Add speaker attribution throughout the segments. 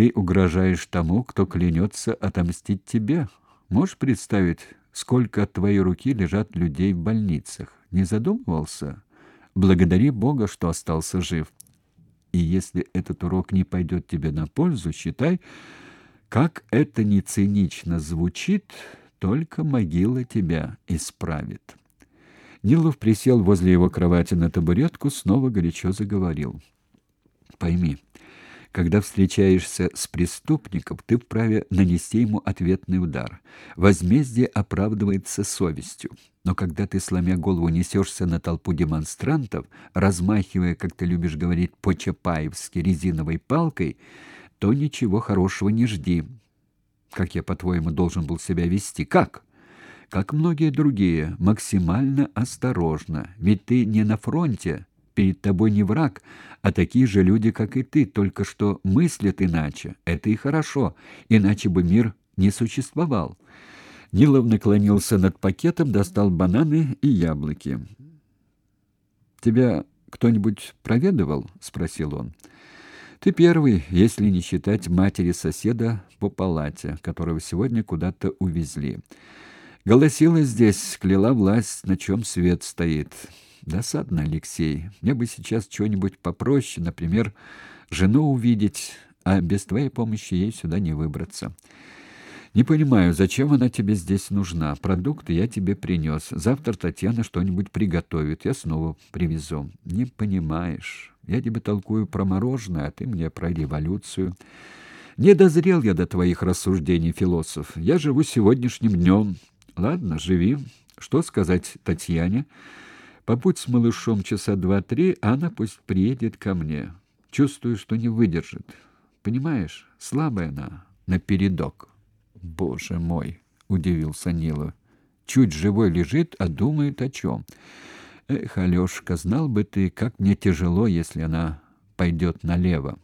Speaker 1: Ты угрожаешь тому, кто клянется отомстить тебе. Можешь представить, сколько от твоей руки лежат людей в больницах? Не задумывался? Благодари Бога, что остался жив. И если этот урок не пойдет тебе на пользу, считай, как это не цинично звучит, только могила тебя исправит. Нилов присел возле его кровати на табуретку, снова горячо заговорил. Пойми, когда встречаешься с преступником, ты вправе нанести ему ответный удар. Возмездие оправдывается совестью. Но когда ты, сломя голову, несешься на толпу демонстрантов, размахивая, как ты любишь говорить, по-чапаевски резиновой палкой, то ничего хорошего не жди. Как я, по-твоему, должен был себя вести? Как? Как многие другие, максимально осторожно. Ведь ты не на фронте, перед тобой не враг, а такие же люди, как и ты, только что мыслят иначе. Это и хорошо, иначе бы мир не существовал. Нилов наклонился над пакетом, достал бананы и яблоки. Тебя кто-нибудь проведывал? спросил он. Ты первый, если не считать матери соседа по палате, которого сегодня куда-то увезли. Голосила здесь, кляла власть, на чем свет стоит. Досадно, Алексей. Мне бы сейчас что-нибудь попроще, например, жену увидеть, а без твоей помощи ей сюда не выбраться. Не понимаю, зачем она тебе здесь нужна? Продукты я тебе принес. Завтра Татьяна что-нибудь приготовит, я снова привезу. Не понимаешь. Я тебе толкую про мороженое, а ты мне про революцию. Не дозрел я до твоих рассуждений, философ. Я живу сегодняшним днем. Ладно, живи. Что сказать Татьяне? Побудь с малышом часа два-три, а она пусть приедет ко мне. Чувствую, что не выдержит. Понимаешь, слабая она, напередок. Боже мой, удивился Нила. Чуть живой лежит, а думает о чем. Эх, Алёшка, знал бы ты, как мне тяжело, если она пойдет налево.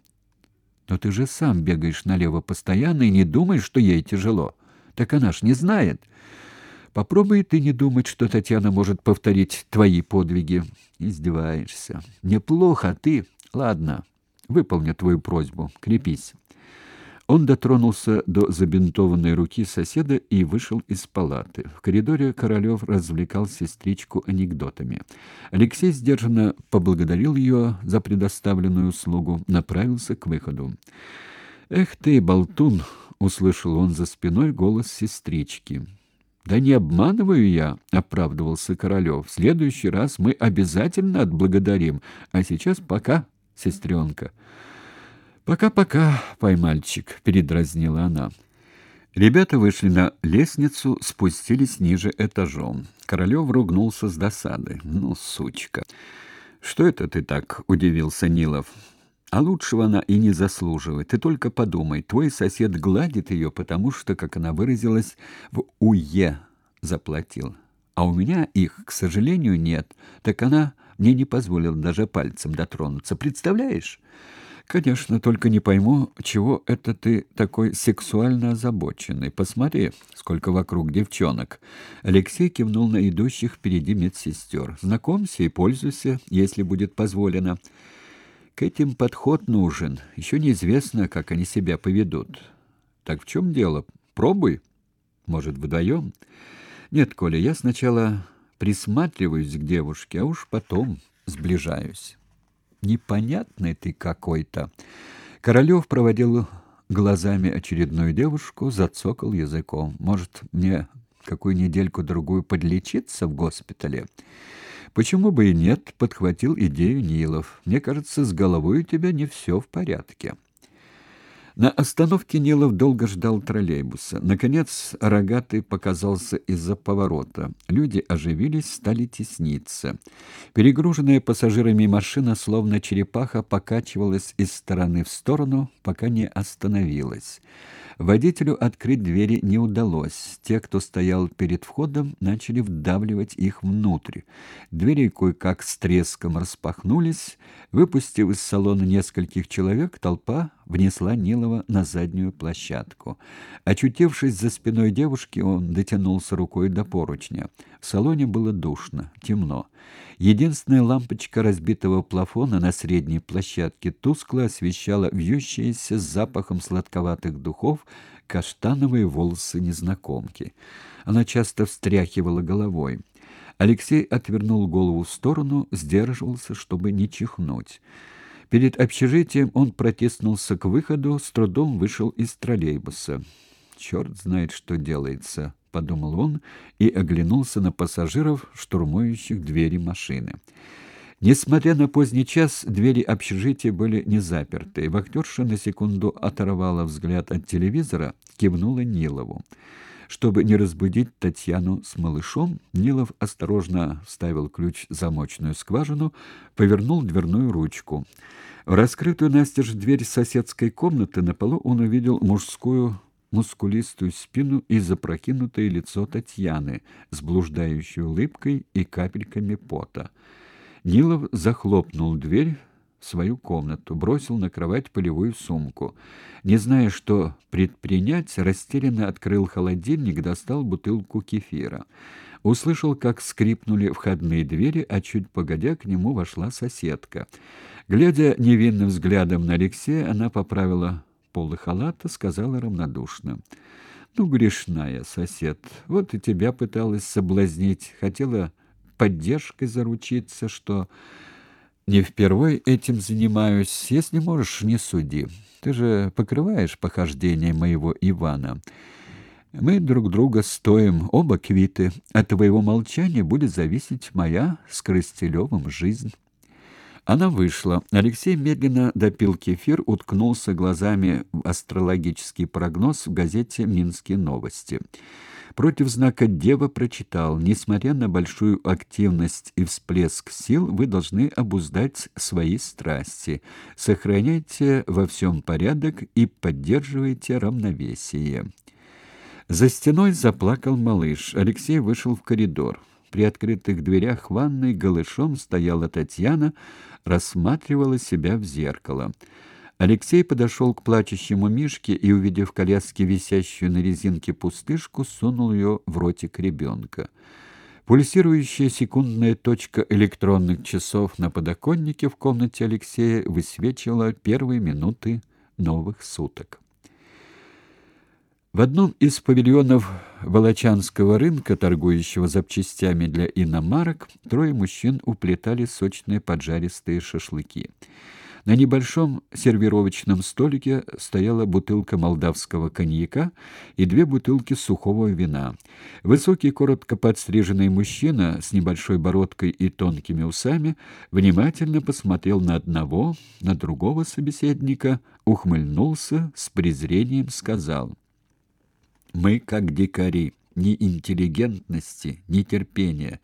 Speaker 1: Но ты же сам бегаешь налево постоянно и не думаешь, что ей тяжело. Так она ж не знает. Попробуй ты не думать, что Татьяна может повторить твои подвиги. Издеваешься. Неплохо, а ты... Ладно, выполню твою просьбу. Крепись. Он дотронулся до забинтованной руки соседа и вышел из палаты. В коридоре Королёв развлекал сестричку анекдотами. Алексей сдержанно поблагодарил ее за предоставленную услугу, направился к выходу. «Эх ты, болтун!» — услышал он за спиной голос сестрички. Да не обманываю я, оправдывался Королёв. В следующий раз мы обязательно отблагодарим, а сейчас пока, сестренка. Пока-пока, поймальчик, передразнила она. Ребята вышли на лестницу, спустились ниже этажом. Королёв ругнулся с досады. Ну, сучка. Что это ты так удивился Нилов? А лучшего она и не заслуживает. Ты только подумай, твой сосед гладит ее, потому что, как она выразилась, в уе заплатил. А у меня их, к сожалению, нет. Так она мне не позволила даже пальцем дотронуться. Представляешь? Конечно, только не пойму, чего это ты такой сексуально озабоченный. Посмотри, сколько вокруг девчонок. Алексей кивнул на идущих впереди медсестер. Знакомься и пользуйся, если будет позволено. К этим подход нужен. Еще неизвестно, как они себя поведут. Так в чем дело? Пробуй. Может, вдвоем? Нет, Коля, я сначала присматриваюсь к девушке, а уж потом сближаюсь. Непонятный ты какой-то. Королёв проводил глазами очередную девушку, зацокал языком. Может, мне какую недельку-другую подлечиться в госпитале? Почему бы и нет, подхватил идею Нилов. Мне кажется, с головой у тебя не все в порядке. На остановке Нилов долго ждал троллейбуса. Наконец, рогатый показался из-за поворота. Люди оживились, стали тесниться. Перегруженная пассажирами машина, словно черепаха, покачивалась из стороны в сторону, пока не остановилась. Водителю открыть двери не удалось. Те, кто стоял перед входом, начали вдавливать их внутрь. Двери кое-как с треском распахнулись. Выпустив из салона нескольких человек, толпа внесла Нила Нилова на заднюю площадку. Очутившись за спиной девушки, он дотянулся рукой до поручня. В салоне было душно, темно. Единственная лампочка разбитого плафона на средней площадке тускло освещала вьющиеся с запахом сладковатых духов каштановые волосы незнакомки. Она часто встряхивала головой. Алексей отвернул голову в сторону, сдерживался, чтобы не чихнуть. Перед общежитием он протиснулся к выходу, с трудом вышел из троллейбуса. «Черт знает, что делается», — подумал он и оглянулся на пассажиров, штурмующих двери машины. Несмотря на поздний час, двери общежития были не заперты. Вахтерша на секунду оторвала взгляд от телевизора, кивнула Нилову. Чтобы не разбудить Татьяну с малышом, Нилов осторожно вставил ключ в замочную скважину, повернул дверную ручку. В раскрытую настежь дверь соседской комнаты на полу он увидел мужскую мускулистую спину и запрокинутое лицо Татьяны с блуждающей улыбкой и капельками пота. Нилов захлопнул дверь, свою комнату, бросил на кровать полевую сумку. Не зная, что предпринять, растерянно открыл холодильник, достал бутылку кефира. Услышал, как скрипнули входные двери, а чуть погодя к нему вошла соседка. Глядя невинным взглядом на Алексея, она поправила полы халата, сказала равнодушно: "Ну грешная, сосед. Вот и тебя пыталась соблазнить, хотела поддержкой заручиться, что не впервой этим занимаюсь. Если можешь, не суди. Ты же покрываешь похождения моего Ивана. Мы друг друга стоим, оба квиты. От твоего молчания будет зависеть моя с Крыстелевым жизнь. Она вышла. Алексей медленно допил кефир, уткнулся глазами в астрологический прогноз в газете «Минские новости». Против знака Дева прочитал: "Несмотря на большую активность и всплеск сил, вы должны обуздать свои страсти. Сохраняйте во всем порядок и поддерживайте равновесие". За стеной заплакал малыш. Алексей вышел в коридор. При открытых дверях ванной голышом стояла Татьяна, рассматривала себя в зеркало. Алексей подошел к плачущему Мишке и, увидев в коляске висящую на резинке пустышку, сунул ее в ротик ребенка. Пульсирующая секундная точка электронных часов на подоконнике в комнате Алексея высвечивала первые минуты новых суток. В одном из павильонов Волочанского рынка, торгующего запчастями для иномарок, трое мужчин уплетали сочные поджаристые шашлыки. На небольшом сервировочном столике стояла бутылка молдавского коньяка и две бутылки сухого вина. Высокий, коротко подстриженный мужчина с небольшой бородкой и тонкими усами внимательно посмотрел на одного, на другого собеседника, ухмыльнулся, с презрением сказал: "Мы как дикари, ни интеллигентности, ни терпения,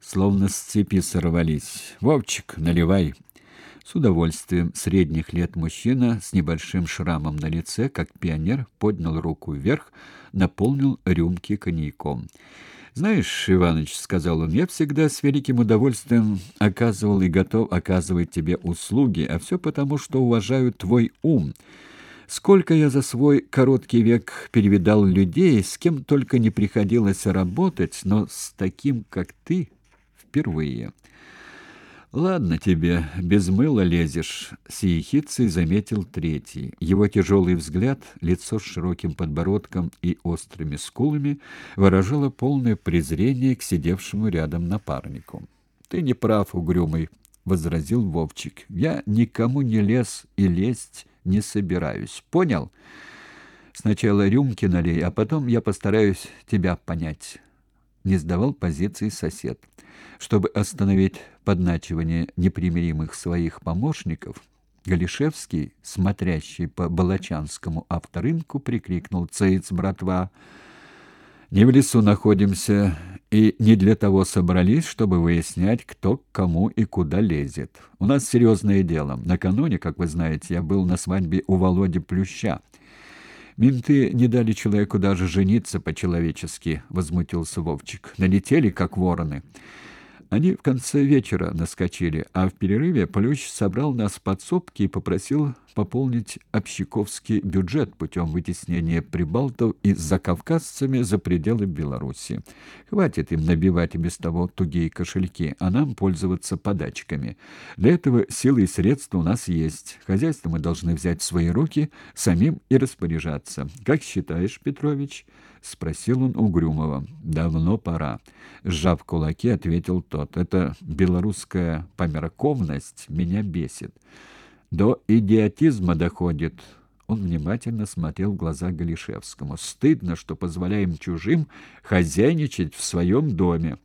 Speaker 1: словно с цепи сорвались. Вовчик, наливай". С удовольствием средних лет мужчина с небольшим шрамом на лице, как пионер, поднял руку вверх, наполнил рюмки коньяком. «Знаешь, Иваныч, — сказал он, — я всегда с великим удовольствием оказывал и готов оказывать тебе услуги, а все потому, что уважаю твой ум. Сколько я за свой короткий век перевидал людей, с кем только не приходилось работать, но с таким, как ты, впервые». Ладно тебе, без мыла лезешь, с заметил третий. Его тяжелый взгляд, лицо с широким подбородком и острыми скулами выражало полное презрение к сидевшему рядом напарнику. Ты не прав, угрюмый, возразил Вовчик. Я никому не лез и лезть не собираюсь. Понял? Сначала рюмки налей, а потом я постараюсь тебя понять. Не сдавал позиции сосед. Чтобы остановить подначивание непримиримых своих помощников, Галишевский, смотрящий по Балачанскому авторынку, прикрикнул «Цейц, братва!» «Не в лесу находимся, и не для того собрались, чтобы выяснять, кто к кому и куда лезет. У нас серьезное дело. Накануне, как вы знаете, я был на свадьбе у Володи Плюща. Менты не дали человеку даже жениться по-человечески, возмутился Вовчик. Налетели как вороны. Они в конце вечера наскочили, а в перерыве Плющ собрал нас в подсобке и попросил пополнить общаковский бюджет путем вытеснения прибалтов и закавказцами за пределы Беларуси. Хватит им набивать и без того тугие кошельки, а нам пользоваться подачками. Для этого силы и средства у нас есть. Хозяйство мы должны взять в свои руки, самим и распоряжаться. Как считаешь, Петрович? спросил он у Грюмова. Давно пора, сжав кулаки, ответил тот. Это белорусская померковность меня бесит. До идиотизма доходит. Он внимательно смотрел в глаза Галишевскому. Стыдно, что позволяем чужим хозяйничать в своем доме.